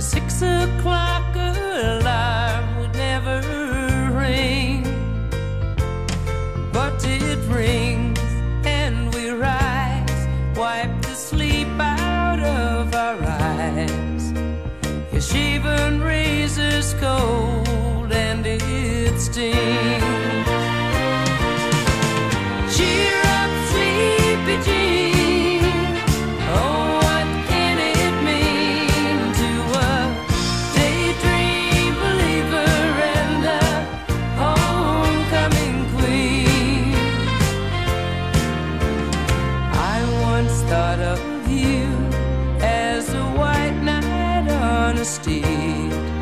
six o'clock alarm would never ring. But it rings and we rise, wipe the sleep out of our eyes. Your shaven razor's cold and it stings. Thought of you as a white knight on a steed.